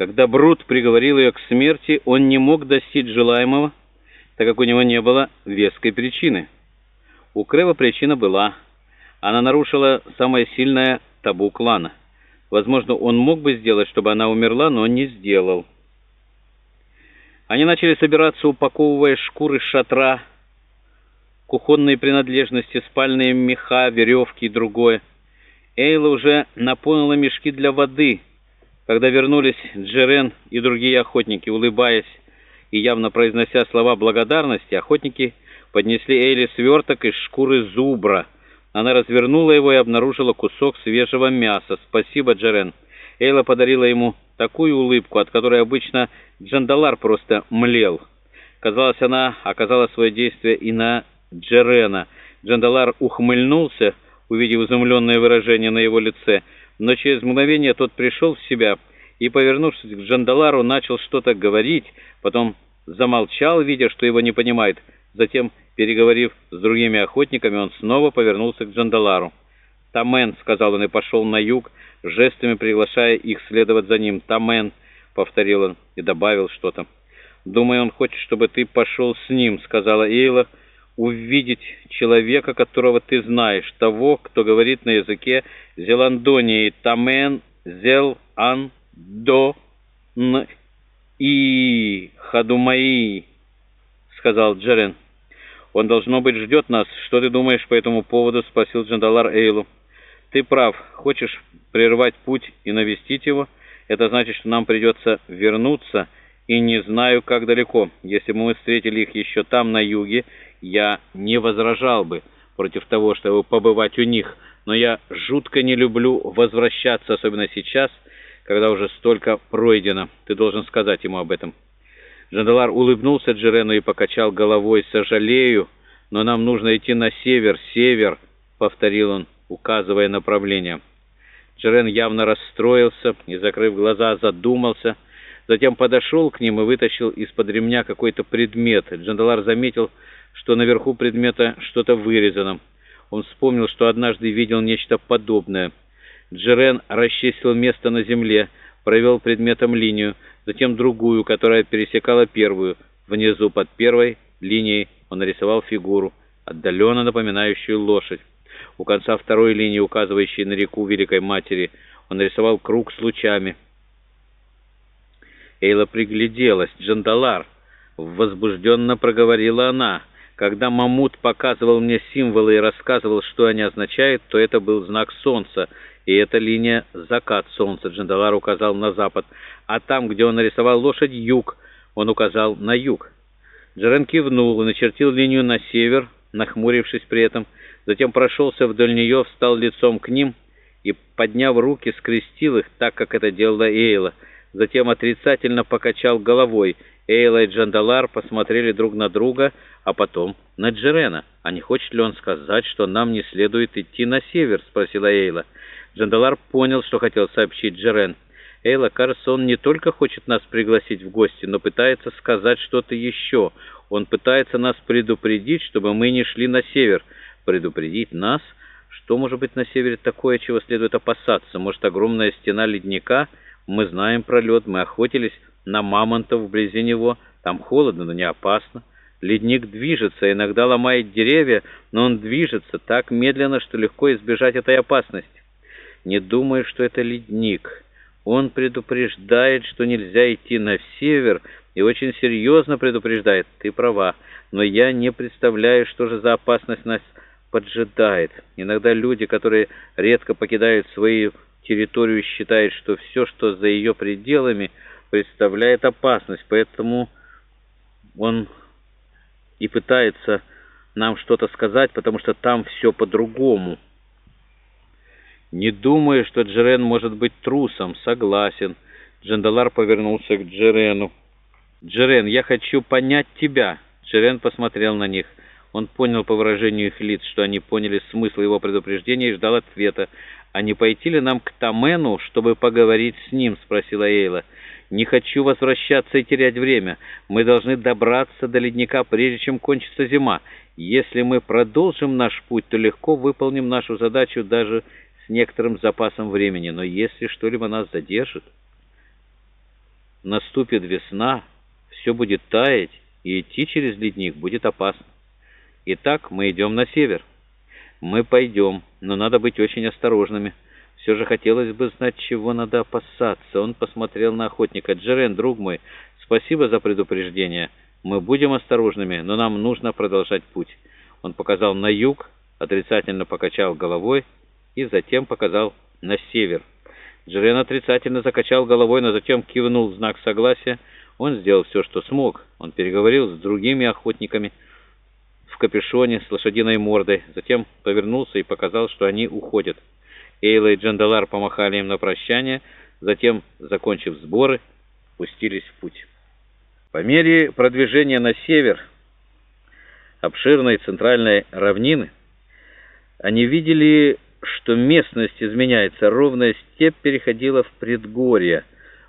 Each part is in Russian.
Когда Брут приговорил ее к смерти, он не мог достичь желаемого, так как у него не было веской причины. У Крева причина была. Она нарушила самое сильное табу клана. Возможно, он мог бы сделать, чтобы она умерла, но не сделал. Они начали собираться, упаковывая шкуры шатра, кухонные принадлежности, спальные меха, веревки и другое. Эйла уже наполнила мешки для воды, когда вернулись Джерен и другие охотники, улыбаясь и явно произнося слова благодарности, охотники поднесли Эйле сверток из шкуры зубра. Она развернула его и обнаружила кусок свежего мяса. «Спасибо, Джерен». Эйла подарила ему такую улыбку, от которой обычно Джандалар просто млел. Казалось, она оказала свое действие и на Джерена. Джандалар ухмыльнулся, увидев изумленное выражение на его лице, но через мгновение тот пришел в себя и, повернувшись к Джандалару, начал что-то говорить, потом замолчал, видя, что его не понимает. Затем, переговорив с другими охотниками, он снова повернулся к Джандалару. «Тамен», — сказал он и пошел на юг, жестами приглашая их следовать за ним. «Тамен», — повторил он и добавил что-то. «Думаю, он хочет, чтобы ты пошел с ним», — сказала Эйла, — увидеть человека, которого ты знаешь, того, кто говорит на языке Зеландонии «тамен зел ан до н и хадумаи», — сказал Джерен. «Он, должно быть, ждет нас. Что ты думаешь по этому поводу?» — спросил Джандалар Эйлу. «Ты прав. Хочешь прервать путь и навестить его? Это значит, что нам придется вернуться, и не знаю, как далеко. Если бы мы встретили их еще там, на юге, я не возражал бы против того, чтобы побывать у них, но я жутко не люблю возвращаться, особенно сейчас, когда уже столько пройдено. Ты должен сказать ему об этом». Джандалар улыбнулся Джерену и покачал головой. «Сожалею, но нам нужно идти на север, север», — повторил он, указывая направление. Джерен явно расстроился и, закрыв глаза, задумался. Затем подошел к ним и вытащил из-под ремня какой-то предмет. Джандалар заметил, что наверху предмета что-то вырезано. Он вспомнил, что однажды видел нечто подобное. Джерен расчистил место на земле, провел предметом линию, затем другую, которая пересекала первую. Внизу под первой линией он нарисовал фигуру, отдаленно напоминающую лошадь. У конца второй линии, указывающей на реку Великой Матери, он нарисовал круг с лучами. Эйла пригляделась. «Джандалар!» — возбужденно проговорила она. Когда Мамут показывал мне символы и рассказывал, что они означают, то это был знак солнца, и эта линия — закат солнца. Джандалар указал на запад, а там, где он нарисовал лошадь, юг, он указал на юг. Джерен кивнул и начертил линию на север, нахмурившись при этом, затем прошелся вдоль нее, встал лицом к ним и, подняв руки, скрестил их, так, как это делала Эйла. Затем отрицательно покачал головой — Эйла и Джандалар посмотрели друг на друга, а потом на Джерена. «А не хочет ли он сказать, что нам не следует идти на север?» — спросила Эйла. Джандалар понял, что хотел сообщить Джерен. «Эйла, кажется, он не только хочет нас пригласить в гости, но пытается сказать что-то еще. Он пытается нас предупредить, чтобы мы не шли на север. Предупредить нас? Что может быть на севере такое, чего следует опасаться? Может, огромная стена ледника? Мы знаем про лед, мы охотились» на мамонтов вблизи него. Там холодно, но не опасно. Ледник движется, иногда ломает деревья, но он движется так медленно, что легко избежать этой опасности. Не думаю, что это ледник. Он предупреждает, что нельзя идти на север, и очень серьезно предупреждает. Ты права, но я не представляю, что же за опасность нас поджидает. Иногда люди, которые редко покидают свою территорию, считают, что все, что за ее пределами – представляет опасность, поэтому он и пытается нам что-то сказать, потому что там все по-другому. Не думаю, что Джерен может быть трусом. Согласен. Джандалар повернулся к Джерену. «Джерен, я хочу понять тебя». Джерен посмотрел на них. Он понял по выражению их лиц, что они поняли смысл его предупреждения и ждал ответа. «А не пойти ли нам к Тамену, чтобы поговорить с ним?» — спросила Эйла. Не хочу возвращаться и терять время. Мы должны добраться до ледника, прежде чем кончится зима. Если мы продолжим наш путь, то легко выполним нашу задачу даже с некоторым запасом времени. Но если что-либо нас задержит... наступит весна, все будет таять, и идти через ледник будет опасно. Итак, мы идем на север. Мы пойдем, но надо быть очень осторожными. Все же хотелось бы знать, чего надо опасаться. Он посмотрел на охотника. «Джерен, друг мой, спасибо за предупреждение. Мы будем осторожными, но нам нужно продолжать путь». Он показал на юг, отрицательно покачал головой и затем показал на север. Джерен отрицательно закачал головой, но затем кивнул в знак согласия. Он сделал все, что смог. Он переговорил с другими охотниками капюшоне с лошадиной мордой, затем повернулся и показал, что они уходят. Эйла и Джандалар помахали им на прощание, затем, закончив сборы, пустились в путь. По мере продвижения на север обширной центральной равнины, они видели, что местность изменяется, ровная степь переходила в предгорье.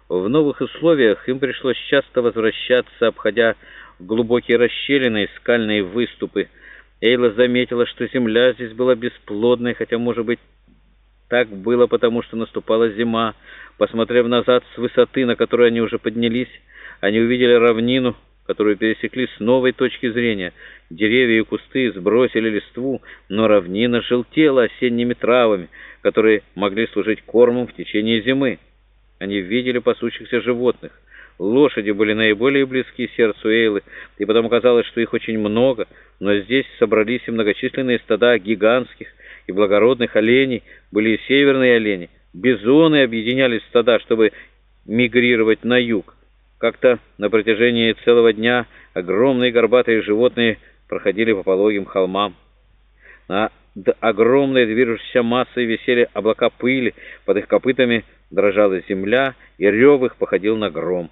В новых условиях им пришлось часто возвращаться, обходя глубокие расщелины и скальные выступы. Эйла заметила, что земля здесь была бесплодной, хотя, может быть, так было, потому что наступала зима. Посмотрев назад с высоты, на которой они уже поднялись, они увидели равнину, которую пересекли с новой точки зрения. Деревья и кусты сбросили листву, но равнина желтела осенними травами, которые могли служить кормом в течение зимы. Они видели пасущихся животных. Лошади были наиболее близки сердцу Эйлы, и потому казалось, что их очень много, но здесь собрались и многочисленные стада гигантских и благородных оленей, были и северные олени. Бизоны объединялись в стада, чтобы мигрировать на юг. Как-то на протяжении целого дня огромные горбатые животные проходили по пологим холмам. Над огромной движущейся массой висели облака пыли, под их копытами дрожала земля, и рев их походил на гром.